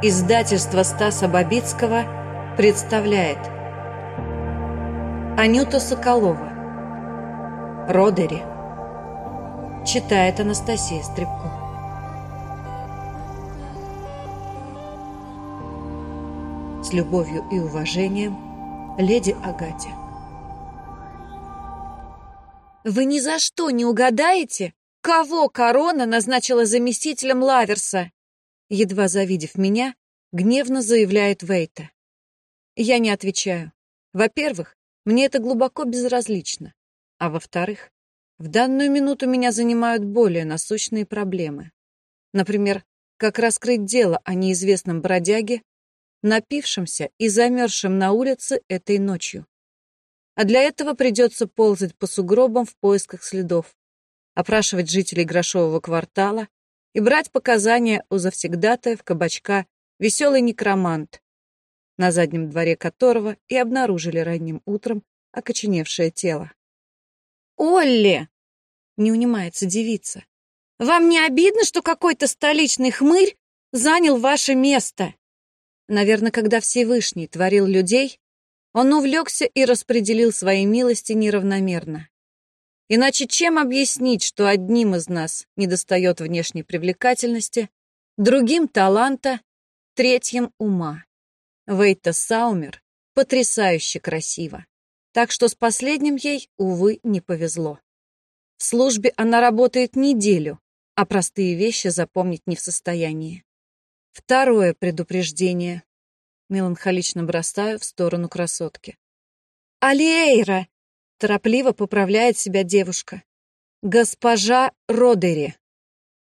Издательство Стаса Бабицкого представляет Анюта Соколова Родери. Читает Анастасия Стребко С любовью и уважением Леди Агате Вы ни за что не угадаете, кого корона назначила заместителем Лаверса? Едва завидев меня, гневно заявляет Вейта. Я не отвечаю. Во-первых, мне это глубоко безразлично. А во-вторых, в данную минуту меня занимают более насущные проблемы. Например, как раскрыть дело о неизвестном бродяге, напившемся и замерзшем на улице этой ночью. А для этого придется ползать по сугробам в поисках следов, опрашивать жителей Грошового квартала, и брать показания у завсегдатаев кабачка «Веселый некромант», на заднем дворе которого и обнаружили ранним утром окоченевшее тело. «Олли!» — не унимается девица. «Вам не обидно, что какой-то столичный хмырь занял ваше место?» Наверное, когда Всевышний творил людей, он увлекся и распределил свои милости неравномерно. Иначе чем объяснить, что одним из нас недостает внешней привлекательности, другим — таланта, третьим — ума? Вейта Саумер потрясающе красиво, так что с последним ей, увы, не повезло. В службе она работает неделю, а простые вещи запомнить не в состоянии. Второе предупреждение. Меланхолично бросаю в сторону красотки. «Алиэйра!» Торопливо поправляет себя девушка. «Госпожа Родери!»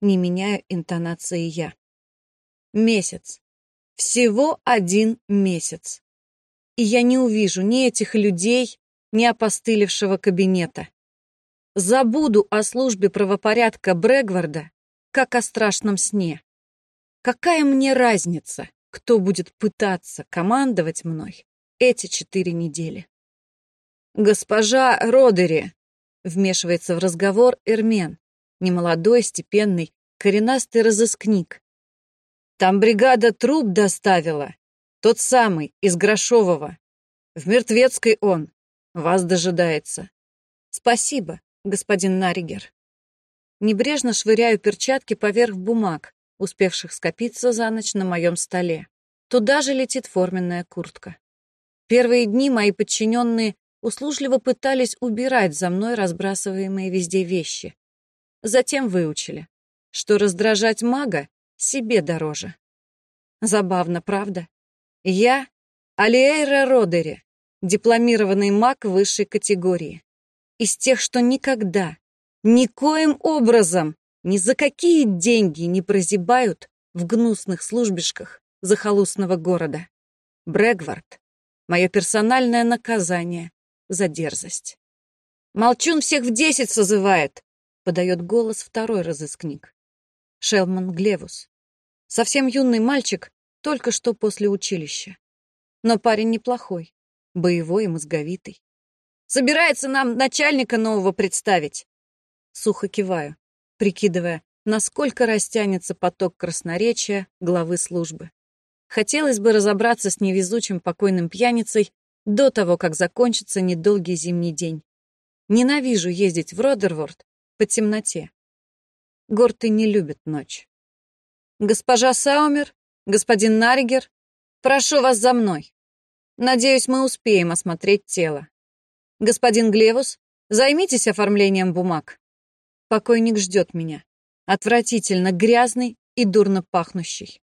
Не меняю интонации я. Месяц. Всего один месяц. И я не увижу ни этих людей, ни опостылевшего кабинета. Забуду о службе правопорядка Брегварда, как о страшном сне. Какая мне разница, кто будет пытаться командовать мной эти четыре недели? «Госпожа Родери!» — вмешивается в разговор Эрмен, немолодой, степенный, коренастый разыскник. «Там бригада труп доставила, тот самый, из Грошового. В Мертвецкой он, вас дожидается. Спасибо, господин Наригер». Небрежно швыряю перчатки поверх бумаг, успевших скопиться за ночь на моем столе. Туда же летит форменная куртка. Первые дни мои подчиненные услужливо пытались убирать за мной разбрасываемые везде вещи. Затем выучили, что раздражать мага себе дороже. Забавно, правда? Я — Алиэйра Родери, дипломированный маг высшей категории. Из тех, что никогда, никоим образом, ни за какие деньги не прозябают в гнусных службишках захолустного города. Брегвард — мое персональное наказание за дерзость. «Молчун всех в десять созывает!» — подает голос второй разыскник. Шелман Глевус. Совсем юный мальчик, только что после училища. Но парень неплохой, боевой и мозговитый. «Собирается нам начальника нового представить!» Сухо киваю, прикидывая, насколько растянется поток красноречия главы службы. Хотелось бы разобраться с невезучим покойным пьяницей до того, как закончится недолгий зимний день. Ненавижу ездить в Родерворд по темноте. Горты не любят ночь. Госпожа Саумер, господин Наригер, прошу вас за мной. Надеюсь, мы успеем осмотреть тело. Господин Глевус, займитесь оформлением бумаг. Покойник ждет меня. Отвратительно грязный и дурно пахнущий.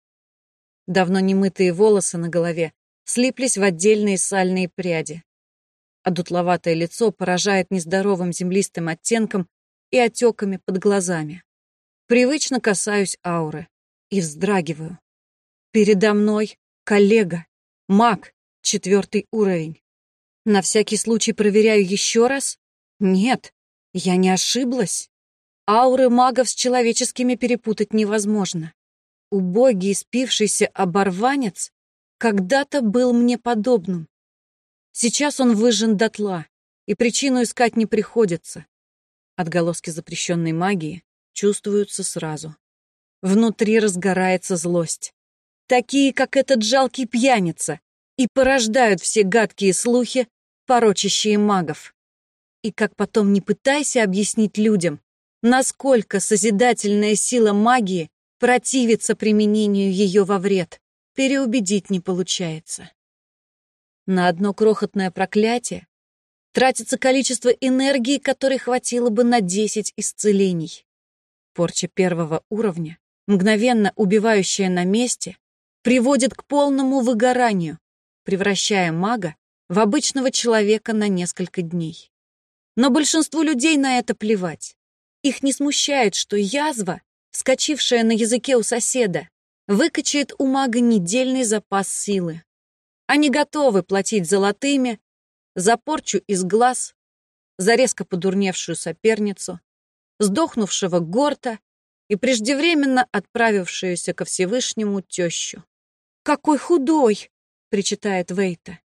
Давно немытые волосы на голове слиплись в отдельные сальные пряди. А дутловатое лицо поражает нездоровым землистым оттенком и отеками под глазами. Привычно касаюсь ауры и вздрагиваю. Передо мной коллега, маг, четвертый уровень. На всякий случай проверяю еще раз. Нет, я не ошиблась. Ауры магов с человеческими перепутать невозможно. Убогий, спившийся оборванец когда-то был мне подобным. Сейчас он выжжен дотла, и причину искать не приходится. Отголоски запрещенной магии чувствуются сразу. Внутри разгорается злость. такие, как этот жалкий пьяница, и порождают все гадкие слухи, порочащие магов. И как потом не пытайся объяснить людям, насколько созидательная сила магии противится применению ее во вред, переубедить не получается. На одно крохотное проклятие тратится количество энергии, которой хватило бы на 10 исцелений. Порча первого уровня, мгновенно убивающая на месте, приводит к полному выгоранию, превращая мага в обычного человека на несколько дней. Но большинству людей на это плевать. Их не смущает, что язва, скачившая на языке у соседа, выкачает у мага недельный запас силы. Они готовы платить золотыми за порчу из глаз, за резко подурневшую соперницу, сдохнувшего горта и преждевременно отправившуюся ко Всевышнему тещу. «Какой худой!» — причитает Вейта.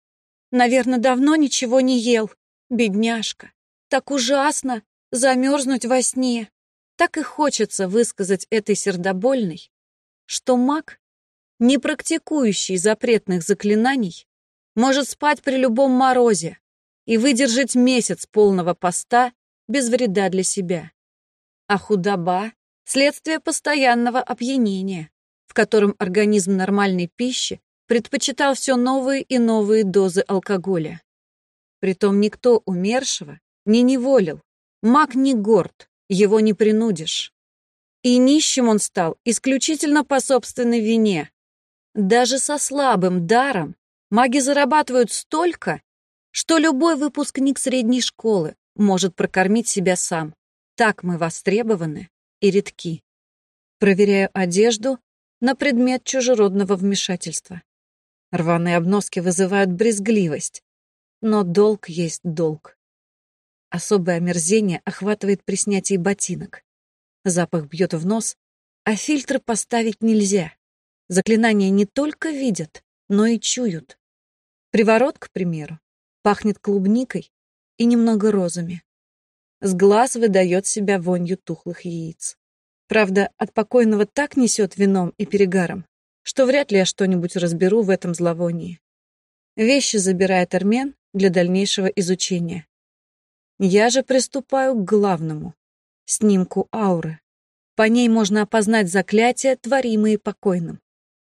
«Наверное, давно ничего не ел. Бедняжка. Так ужасно замерзнуть во сне. Так и хочется высказать этой сердобольной, что маг, не практикующий запретных заклинаний, может спать при любом морозе и выдержать месяц полного поста без вреда для себя. А худоба — следствие постоянного опьянения, в котором организм нормальной пищи предпочитал все новые и новые дозы алкоголя. Притом никто умершего не неволил. Маг не горд, его не принудишь. И нищим он стал исключительно по собственной вине. Даже со слабым даром маги зарабатывают столько, что любой выпускник средней школы может прокормить себя сам. Так мы востребованы и редки. Проверяю одежду на предмет чужеродного вмешательства. Рваные обноски вызывают брезгливость. Но долг есть долг. Особое омерзение охватывает при снятии ботинок. Запах бьет в нос, а фильтры поставить нельзя. Заклинания не только видят, но и чуют. Приворот, к примеру, пахнет клубникой и немного розами. С глаз выдает себя вонью тухлых яиц. Правда, от покойного так несет вином и перегаром, что вряд ли я что-нибудь разберу в этом зловонии. Вещи забирает Армен для дальнейшего изучения. Я же приступаю к главному — снимку ауры. По ней можно опознать заклятия, творимые покойным.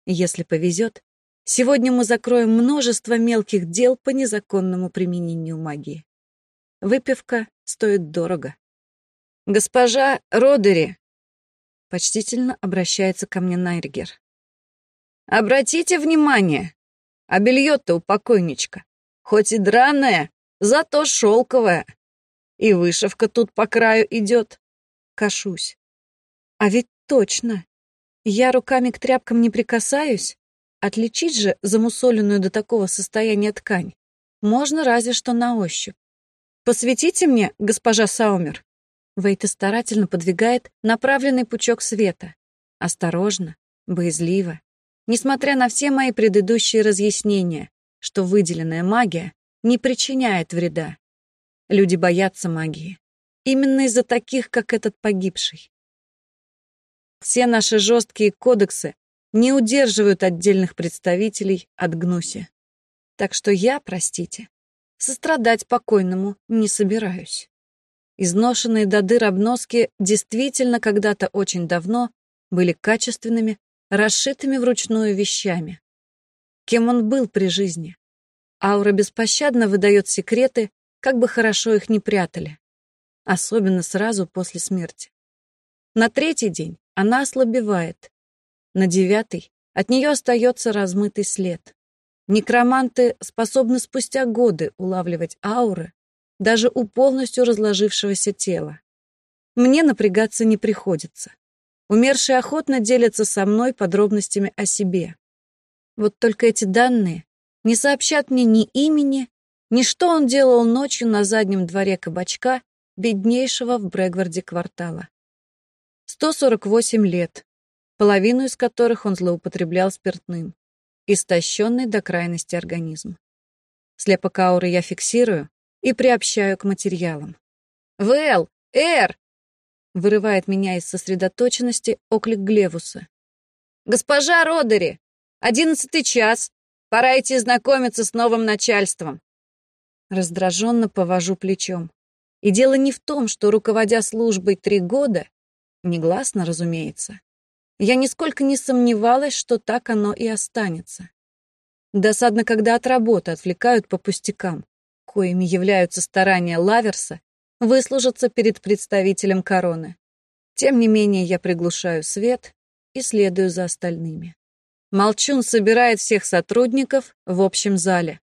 Если повезет, сегодня мы закроем множество мелких дел по незаконному применению магии. Выпивка стоит дорого. «Госпожа Родери!» Почтительно обращается ко мне Найргер. Обратите внимание, а белье-то у покойничка, хоть и драное, зато шелковое. И вышивка тут по краю идет. Кашусь. А ведь точно. Я руками к тряпкам не прикасаюсь. Отличить же замусоленную до такого состояния ткань можно разве что на ощупь. «Посветите мне, госпожа Саумер!» Вейта старательно подвигает направленный пучок света. Осторожно, боязливо, несмотря на все мои предыдущие разъяснения, что выделенная магия не причиняет вреда. Люди боятся магии. Именно из-за таких, как этот погибший. Все наши жесткие кодексы не удерживают отдельных представителей от гнуси. Так что я, простите, сострадать покойному не собираюсь. Изношенные до дыр обноски действительно когда-то очень давно были качественными расшитыми вручную вещами. Кем он был при жизни? Аура беспощадно выдает секреты, как бы хорошо их не прятали. Особенно сразу после смерти. На третий день она ослабевает. На девятый от нее остается размытый след. Некроманты способны спустя годы улавливать ауры даже у полностью разложившегося тела. Мне напрягаться не приходится. Умершие охотно делятся со мной подробностями о себе. Вот только эти данные не сообщат мне ни имени, ни что он делал ночью на заднем дворе кабачка, беднейшего в Брэгварде квартала. 148 лет, половину из которых он злоупотреблял спиртным, истощенный до крайности организм. Слепок ауры я фиксирую и приобщаю к материалам. «Вэл! Эр! Вырывает меня из сосредоточенности оклик Глевуса. «Госпожа Родери! Одиннадцатый час. Пора идти знакомиться с новым начальством. Раздраженно повожу плечом. И дело не в том, что, руководя службой три года, негласно, разумеется, я нисколько не сомневалась, что так оно и останется. Досадно, когда от работы отвлекают по пустякам, коими являются старания Лаверса выслужиться перед представителем короны. Тем не менее, я приглушаю свет и следую за остальными. Молчун собирает всех сотрудников в общем зале.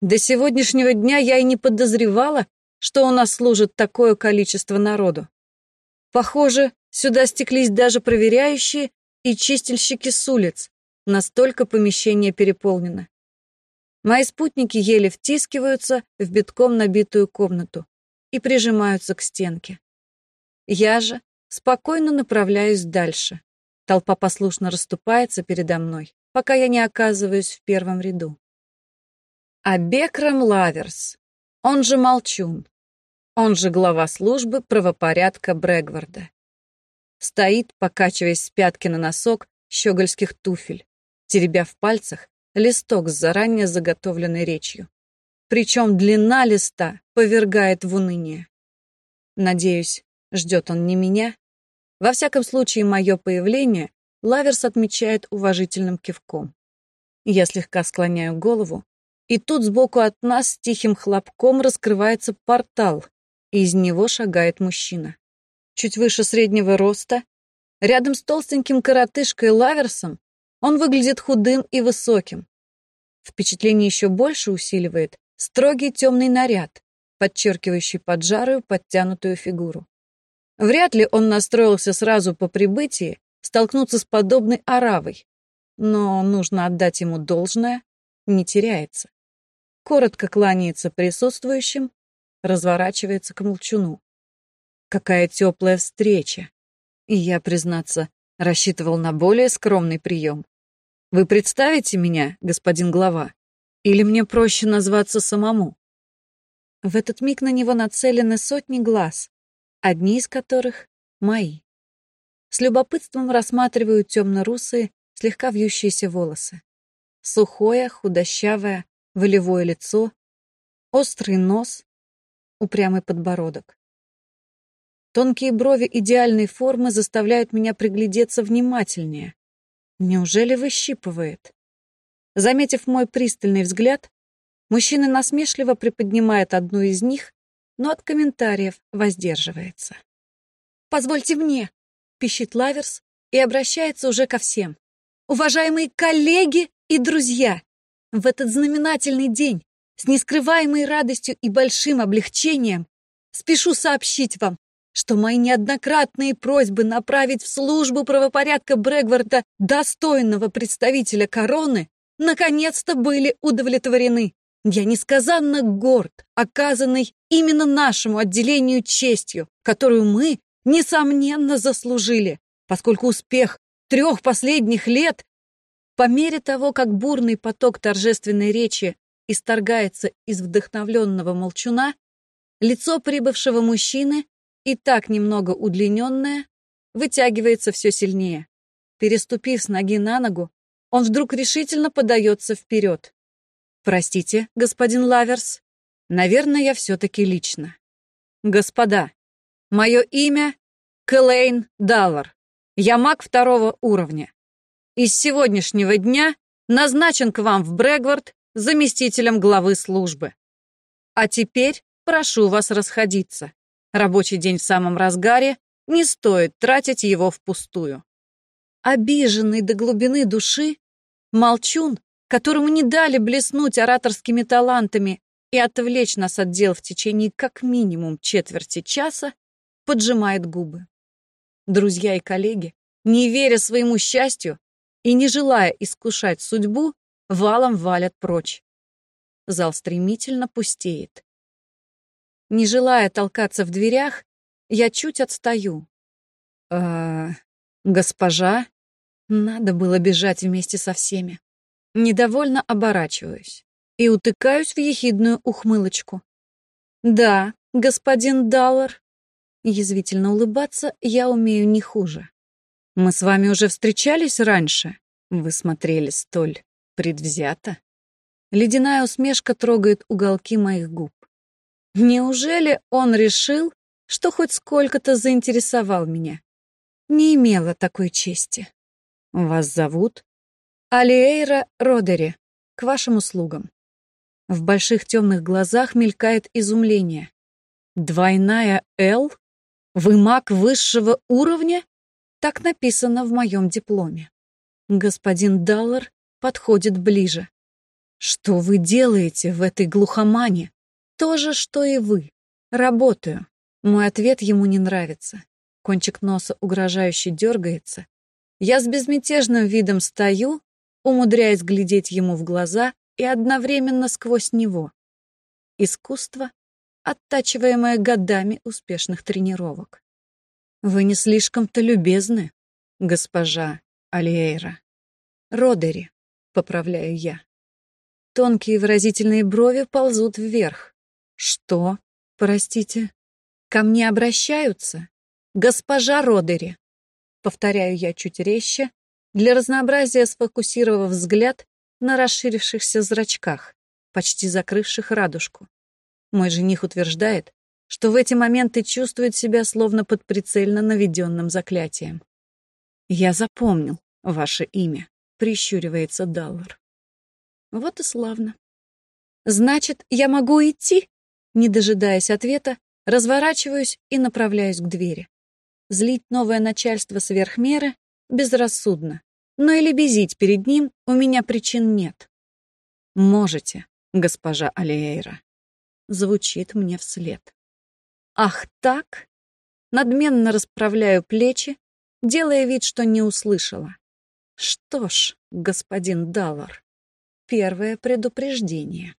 До сегодняшнего дня я и не подозревала, что у нас служит такое количество народу. Похоже, сюда стеклись даже проверяющие и чистильщики с улиц. Настолько помещение переполнено. Мои спутники еле втискиваются в битком набитую комнату и прижимаются к стенке. Я же спокойно направляюсь дальше. Толпа послушно расступается передо мной, пока я не оказываюсь в первом ряду. А Бекрам Лаверс, он же Молчун, он же глава службы правопорядка Брэгварда. Стоит, покачиваясь с пятки на носок щегольских туфель, теребя в пальцах листок с заранее заготовленной речью. Причем длина листа повергает в уныние. Надеюсь, ждет он не меня. Во всяком случае, мое появление Лаверс отмечает уважительным кивком. Я слегка склоняю голову, и тут сбоку от нас с тихим хлопком раскрывается портал, из него шагает мужчина. Чуть выше среднего роста, рядом с толстеньким коротышкой Лаверсом, он выглядит худым и высоким. Впечатление еще больше усиливает строгий темный наряд, подчеркивающий поджарую, подтянутую фигуру. Вряд ли он настроился сразу по прибытии столкнуться с подобной оравой, но нужно отдать ему должное, не теряется коротко кланяется присутствующим, разворачивается к молчуну. Какая теплая встреча! И я, признаться, рассчитывал на более скромный прием. Вы представите меня, господин глава? Или мне проще назваться самому? В этот миг на него нацелены сотни глаз, одни из которых — мои. С любопытством рассматриваю темно-русые, слегка вьющиеся волосы. Сухое, худощавое, волевое лицо, острый нос, упрямый подбородок. Тонкие брови идеальной формы заставляют меня приглядеться внимательнее. Неужели выщипывает? Заметив мой пристальный взгляд, мужчина насмешливо приподнимает одну из них, но от комментариев воздерживается. «Позвольте мне», — пищит Лаверс и обращается уже ко всем. «Уважаемые коллеги и друзья, в этот знаменательный день, с нескрываемой радостью и большим облегчением, спешу сообщить вам, что мои неоднократные просьбы направить в службу правопорядка Брэгварда достойного представителя короны наконец-то были удовлетворены. Я несказанно горд, оказанной именно нашему отделению честью, которую мы, несомненно, заслужили, поскольку успех трех последних лет по мере того, как бурный поток торжественной речи исторгается из вдохновленного молчуна, лицо прибывшего мужчины, и так немного удлиненное, вытягивается все сильнее. Переступив с ноги на ногу, он вдруг решительно подается вперед. «Простите, господин Лаверс, наверное, я все-таки лично. Господа, мое имя — Кэлэйн Даллар. Я маг второго уровня и с сегодняшнего дня назначен к вам в Брэгвард заместителем главы службы. А теперь прошу вас расходиться. Рабочий день в самом разгаре, не стоит тратить его впустую. Обиженный до глубины души, молчун, которому не дали блеснуть ораторскими талантами и отвлечь нас от дел в течение как минимум четверти часа, поджимает губы. Друзья и коллеги, не веря своему счастью, и, не желая искушать судьбу, валом валят прочь. Зал стремительно пустеет. Не желая толкаться в дверях, я чуть отстаю. «Э, госпожа?» Надо было бежать вместе со всеми. Недовольно оборачиваюсь и утыкаюсь в ехидную ухмылочку. «Да, господин Даллар». Язвительно улыбаться я умею не хуже. Мы с вами уже встречались раньше? Вы смотрели столь предвзято? Ледяная усмешка трогает уголки моих губ. Неужели он решил, что хоть сколько-то заинтересовал меня? Не имела такой чести. Вас зовут? Алиэйра Родери. К вашим услугам. В больших темных глазах мелькает изумление. Двойная «Л»? Вы маг высшего уровня? Так написано в моем дипломе. Господин Даллар подходит ближе. Что вы делаете в этой глухомане? То же, что и вы. Работаю. Мой ответ ему не нравится. Кончик носа угрожающе дергается. Я с безмятежным видом стою, умудряясь глядеть ему в глаза и одновременно сквозь него. Искусство, оттачиваемое годами успешных тренировок. Вы не слишком-то любезны, госпожа Алиэйра. Родери, поправляю я. Тонкие выразительные брови ползут вверх. Что? Простите. Ко мне обращаются? Госпожа Родери. Повторяю я чуть резче, для разнообразия сфокусировав взгляд на расширившихся зрачках, почти закрывших радужку. Мой жених утверждает, что в эти моменты чувствует себя словно под прицельно наведенным заклятием. Я запомнил ваше имя, прищуривается Даллар. Вот и славно. Значит, я могу идти? Не дожидаясь ответа, разворачиваюсь и направляюсь к двери. Злить новое начальство сверх меры безрассудно, но и лебезить перед ним у меня причин нет. Можете, госпожа Алиэйра. Звучит мне вслед. Ах так? Надменно расправляю плечи, делая вид, что не услышала. Что ж, господин Даллар, первое предупреждение.